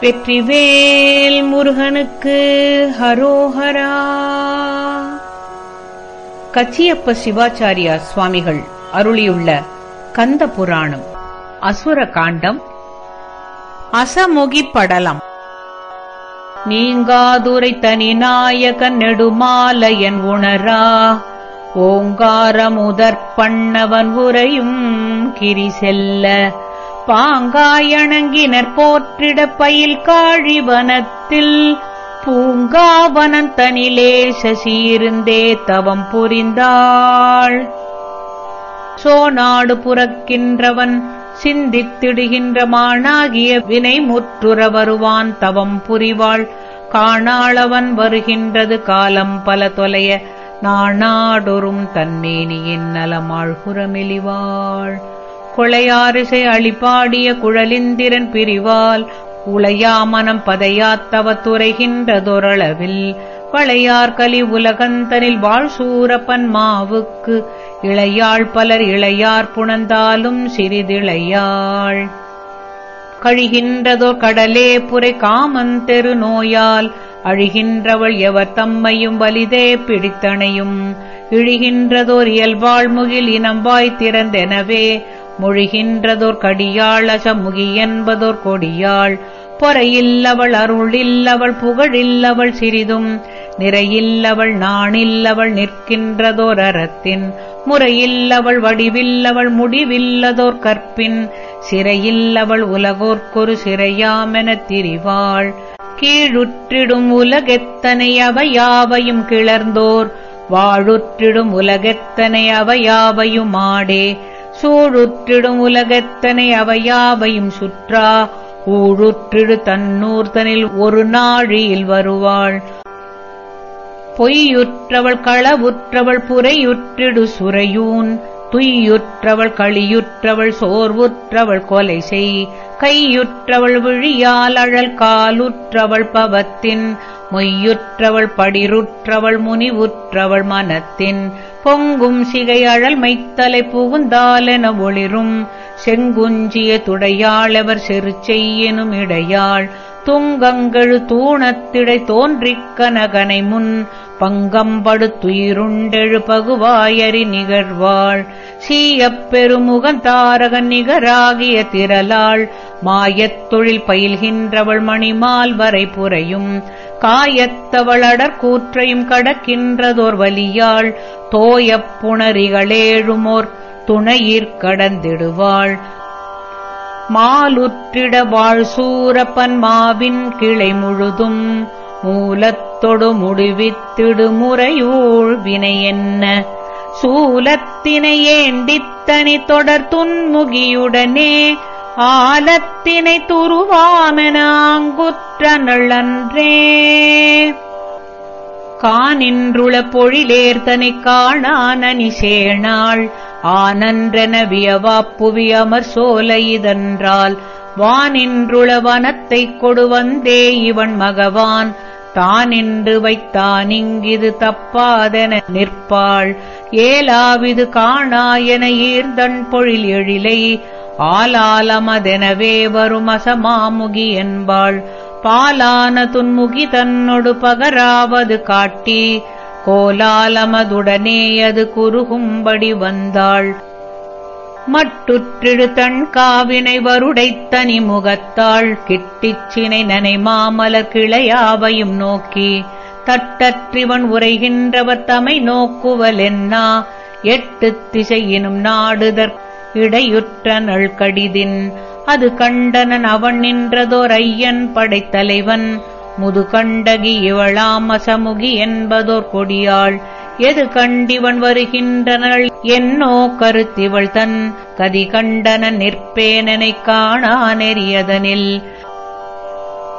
வெற்றிவேல் முருகனுக்கு ஹரோஹரா. கச்சியப்ப சிவாச்சாரியா சுவாமிகள் அருளியுள்ள கந்த புராணம் அசுர காண்டம் அசமுகி படலம் நீங்காதுரை தனி நாயகன் நெடுமாலையன் உணரா. ஓங்காரமுதற் பண்ணவன் உரையும் கிரி செல்ல பாங்காயணங்கினர் போற்றிட பயில் காழிவனத்தில். பூங்காவனந்தனிலே சசியிருந்தே தவம் புரிந்தாள். சோநாடு புறக்கின்றவன் சிந்தித்திடுகின்ற மானாகிய வினை முற்றுற வருவான் தவம் புரிவாள். காணாளவன் வருகின்றது காலம் பல தொலைய நாணாடொரும் தன்மேனியின் நலமாழ்குறமெலிவாள் கொளையாரிசை அழிப்பாடிய குழலிந்திரன் பிரிவால் உளையாமனம் பதையாத்தவ துறைகின்றதொரளவில் உலகந்தனில் வாழ் சூரப்பன் மாவுக்கு இளையாள் பலர் இளையார் புணந்தாலும் சிறிதிளையாள். கழிகின்றதோ கடலே புரை காமந்தெரு நோயால் அழிகின்றவள் எவர் தம்மையும் வலிதே பிடித்தனையும் இழிகின்றதோர் இயல்பாள் முகில் இனம்பாய் திறந்தெனவே மொழிகின்றதோர் கடியாள் அசமுகி என்பதோர் கொடியாள். பொறையில்லவள் அருளில்லவள் புகழில்லவள் சிறிதும் நிறையில்லவள் நாணில்லவள் நிற்கின்றதோர் அறத்தின். முறையில்லவள் வடிவில்லவள் முடிவில்லதோர் கற்பின். சிறையில்லவள் உலகோர்க்கொரு சிறையாமெனத் திரிவாள். கீழுற்றிடும் உலகெத்தனை அவையாவையும் கிளர்ந்தோர். வாழுற்றிடும் உலகெத்தனை அவையாவையும் ஆடே. சூழுற்றிடும் உலகத்தனை அவையாவையும் சுற்றா ஊழுற்றிடு தன்னூர்தனில் ஒரு நாழியில் வருவாள். பொய்யுற்றவள் களவுற்றவள் புரையுற்றிடு சுரையூன் துய்யுற்றவள் களியுற்றவள் சோர்வுற்றவள் கொலை செய் கையுற்றவள் விழியால் அழல் காலுற்றவள் பவத்தின் மொய்யுற்றவள் படிருற்றவள் முனிவுற்றவள் மனத்தின் பொங்கும் சிகையழல் மைத்தலை புகுந்தாலென ஒளிரும். செங்குஞ்சிய துடையாளவர் செரு செய்யெனும் இடையாள். துங்கங்கள் தூணத்திடை தோன்றிக் கனகனை முன் பங்கம்படுத்துயிருண்டெழு பகுவாயறி நிகழ்வாள். சீயப் பெருமுகந்தாரகன் நிகராகிய திரளாள். மாயத் தொழில் பயில்கின்றவள் மணிமால் வரை புறையும் காயத்தவளடற் கூற்றையும் கடக்கின்றதோர் வலியாள். தோயப் புணரிகளேழுமோர் துணையிற் கடந்திடுவாள். மாலுற்றிட வாழ்சூரப்பன் மாவின் கிளை முழுதும் மூலத்தொடு முடிவித்திடுமுறையூழ் வினை என்ன? சூலத்தினை ஏண்டித்தனி தொடர் துன்முகியுடனே ஆலத்தினை துருவாமெனாங்குற்ற நள்ளன்றே கானின்றுள பொழிலேர்தனை காணானனி சேணாள் ஆனன்றென வியவாப்புவி அமர் சோலை இதன்றால் வானின்றுள வனத்தைக் கொடுவந்தே இவன் மகவான். தானின்று வைத்தானிங்கிது தப்பாதென நிற்பாள். ஏலாவிது காணா என ஈர்ந்தன் பொழில் எழிலை ஆலாலமதெனவே வரும் அசமாமுகி என்பாள். பாலான துன்முகி தன்னொடு பகராவது காட்டி கோலாலமதுடனே அது குறுகும்படி வந்தாள். மட்டுற்றிடு தன் காவினை வருடைத்தனி முகத்தாள். கிட்டிச்சினை நனை மாமலர் கிளையாவையும் நோக்கி தட்டற்றிவன் உரைகின்றவர் தமை நோக்குவலென்னா எட்டு திசையினும் நாடுதற் இடையுற்ற நள்கடிதின் அது கண்டனன் அவன் நின்றதோர் ஐயன் படைத்தலைவன். முதுகண்டகி இவளாம் அசமுகி என்பதோர் கொடியாள். எது கண்டிவன் வருகின்றனள்? என்னோ கருத்திவள் தன் கதி கண்டன நிற்பேனனைக் காணா நெறியதனில்.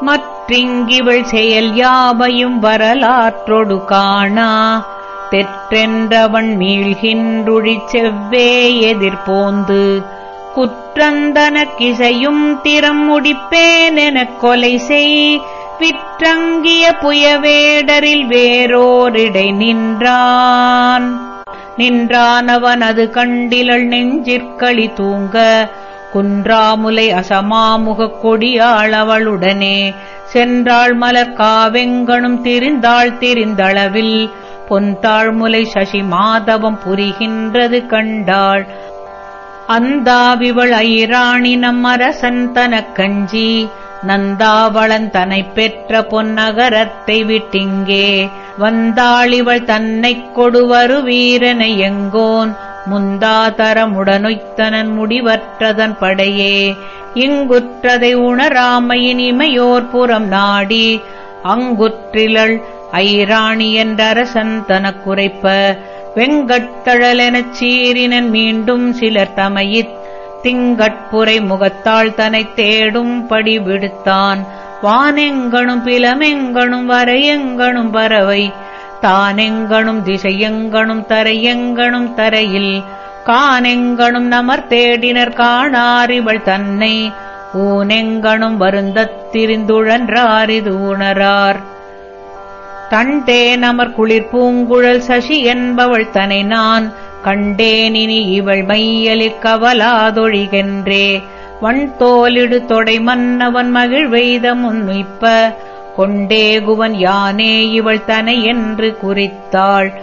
மற்றிங்கிவள் செயல் யாவையும் வரலாற்றொடு காணா. தெற்றென்றவன் மீள்கின்றுழிச் செவ்வே எதிர்போந்து குற்றந்தனக்கிசையும் திறம் முடிப்பேனெனக் கொலை செய். விற்றங்கிய புயவேடரில் வேறோரிடை நின்றான். நின்றானவன் அது கண்டிலள் நெஞ்சிற்களி தூங்க குன்றாமுலை அசமாமுகக் கொடியாள் அவளுடனே சென்றாள் மலர் காவெங்கணும் திரிந்தாள் திரிந்தளவில் பொன்தாழ்முலை சசி மாதவம் புரிகின்றது கண்டாள். அந்தாவிவள் ஐராணி நம் அரசன் தனக்கஞ்சி நந்தாவளன் தனை பெற்ற பொன்னகரத்தை விட்டிங்கே வந்தாளிவள் தன்னைக் கொடுவரு வீரனை எங்கோன் முந்தாதரமுடனொய்த்தனன் முடிவற்றதன் படையே. இங்குற்றதை உணராமையின் இமையோர் புறம் நாடி அங்குற்றிலள் ஐராணி என்றரசன் தனக்குரைப்ப வெங்கட்தழலெனச் சீரினன் மீண்டும் சிலர் தமையித் திங்கட்புரை முகத்தாள் தனைத் தேடும்படி விடுத்தான். வானெங்கணும் பிலமெங்கணும் வரையெங்கணும் பறவை. தானெங்கணும் திசையெங்கணும் தரையெங்கணும் தரையில். கானெங்கணும் நமர் தேடினர் காணாரிவள் தன்னை. ஊனெங்கணும் வருந்தத் திரிந்துழன்றாரிது உணரார். தண்டே நமர் குளிர் பூங்குழல் சசி என்பவள் தனை நான். கண்டேனினி இவள் மையலிற் கவலாதொழிகென்றே. வண்தோலிடு தொடை மன்னவன் மகிழ்வெய்த முன்னிப்ப கொண்டேகுவன் யானே இவள் தனை என்று குறித்தாள்.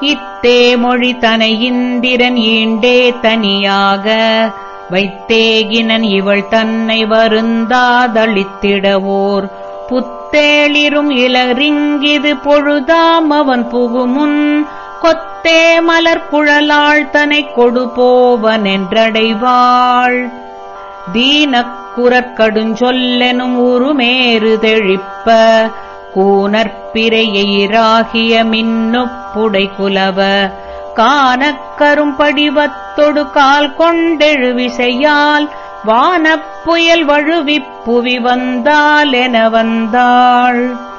இத்தே மொழி தனை இந்திரன் ஈண்டே தனியாக. வைத்தேகினன் இவள் தன்னை வருந்தாதளித்திடவோர். புத்தேளிரும் இலரிங்கிது பொழுதாம் அவன் புகுமுன். கொத்த மலர் குழலாள் தனை கொடுபோவன் என்றடைவாள் தீனக்குரற்கடுஞ்சொல்லெனும் உருமேறு தெழிப்ப கூனற்பிரையெயிராகிய மின்னுப்புடை குலவ கானக்கரும் படிவத்தொடு கால் கொண்டெழுவிசையால் வானப்புயல் வழுவிப்புவி வந்தால் என வந்தாள்.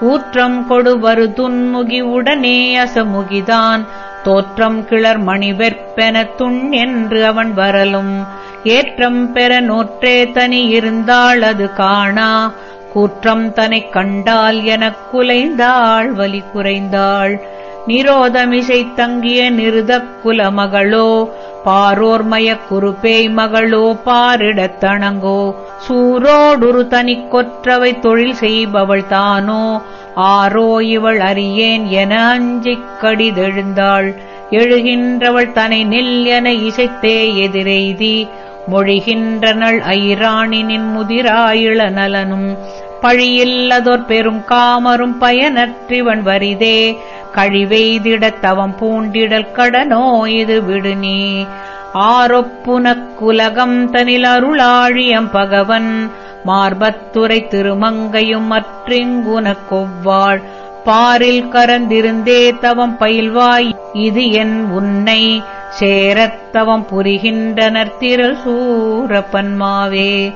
ஊற்றம் கொடுவரு துன்முகி உடனே அசமுகிதான். தோற்றம் கிளர் மணிவெற்பென துண் என்று அவன் வரலும். ஏற்றம் பெற நோற்றே தனி இருந்தாள் அது காணா. கூற்றம் தனைக் கண்டால் எனக் குலைந்தாள் வலி குறைந்தாள். நிரோதமிசை தங்கிய நிருதக் குலமகளோ பாரோர்மயக் குறுப்பேய் மகளோ பாரிடத்தணங்கோ சூரோடுரு தனி கொற்றவை தொழில் செய்பவள் தானோ ஆரோ இவள் அறியேன் என அஞ்சிக் கடிதெழுந்தாள். எழுகின்றவள் தனை நெல் என இசைத்தே எதிரெய்தி மொழிகின்றனள் ஐராணினின் முதிராயிள நலனும் பழியில்லதோர் பெரும் காமரும் பயனற்றிவன் வரிதே. கழிவெய்திடத் தவம் பூண்டிடல் கடனோ இது விடுநீ. ஆரொப்புனக்குலகம் தனில் அருளாழியம் பகவன். மார்பத்துரை திருமங்கையும் மற்றிங்குனக் கொவ்வாள். பாரில் கரந்திருந்தே தவம் பயில்வாய் இது என் உன்னை. சேரத்தவம் புரிகின்றனர் திரள் சூரப்பன்மாவே.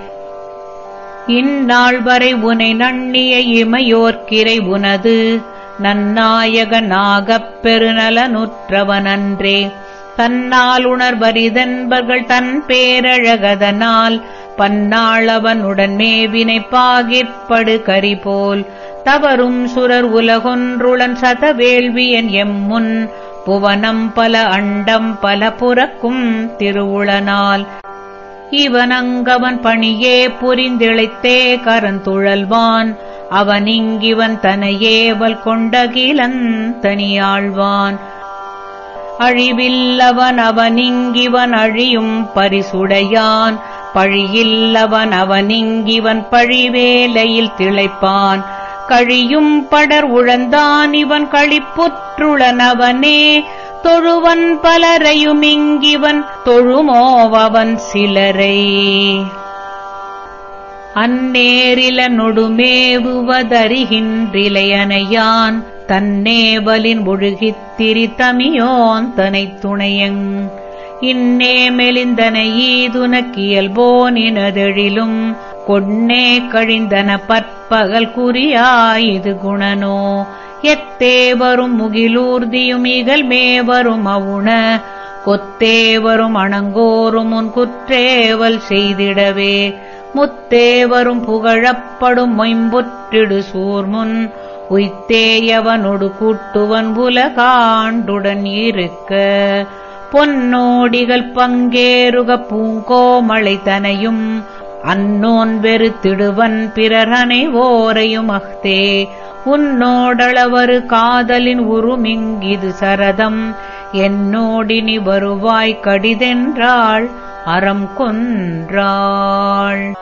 இந்நாள் வரை உனை நண்ணிய இமையோர்க்கிரை உனது. நன்னாயகனாகப் பெருநலனுற்றவனன்றே. தன்னால் உணர்வரிதன்பர்கள் தன் பேரழகதனால். பன்னாளவனுடன் மேவினை பாகிற்படு கரிபோல். தவறும் சுரர் உலகொன்றுளன் சதவேள்வியன் எம்முன். புவனம் பல அண்டம் பல புறக்கும் திருவுளனால். இவனங்கவன் பணியே புரிந்திழைத்தே கரந்துழல்வான். அவனிங்கிவன் தனையேவல் கொண்டகிலன் தனியாழ்வான். அழிவில்லவன் அவனிங்கிவன் அழியும் பரிசுடையான். பழியில்லவன் அவனிங்கிவன் பழிவேலையில் திளைப்பான். கழியும் படர் உழந்தான் இவன் களிப்புற்றுளனவனே. தொழுவன் பலரையுமிங்கிவன் தொழுமோவவன் சிலரை. அந்நேரில நொடுமேவுவதறிகின்றிலையனையான் தன்னேவலின் ஒழுகித் திரிதமியோன் தனைத் துணையங். இன்னே மெலிந்தன ஈதுனக்கியல்போனினதெழிலும் கொன்னே கழிந்தன பற்பகல் குறியாயிது குணனோ. எத்தேவரும் முகிலூர்தியும் இகல் மேவரும் அவுண. கொத்தேவரும் அணங்கோரும் உன் குற்றேவல் செய்திடவே. முத்தேவரும் புகழப்படும் மொயம்புற்றிடு சூர்முன். உய்த்தேயவனொடு கூட்டுவன் உலகாண்டுடன் இருக்க. பொன்னோடிகள் பங்கேறுக பூங்கோமளை தனையும். அன்னோன் வெறுத்திடுவன் பிறரனை ஓரையும் அஹ்தே உன்னோடளவரு காதலின் உருமிங்கிது சரதம். என்னோடினி வருவாய் கடிதென்றாள் அறம் கொன்றாள்.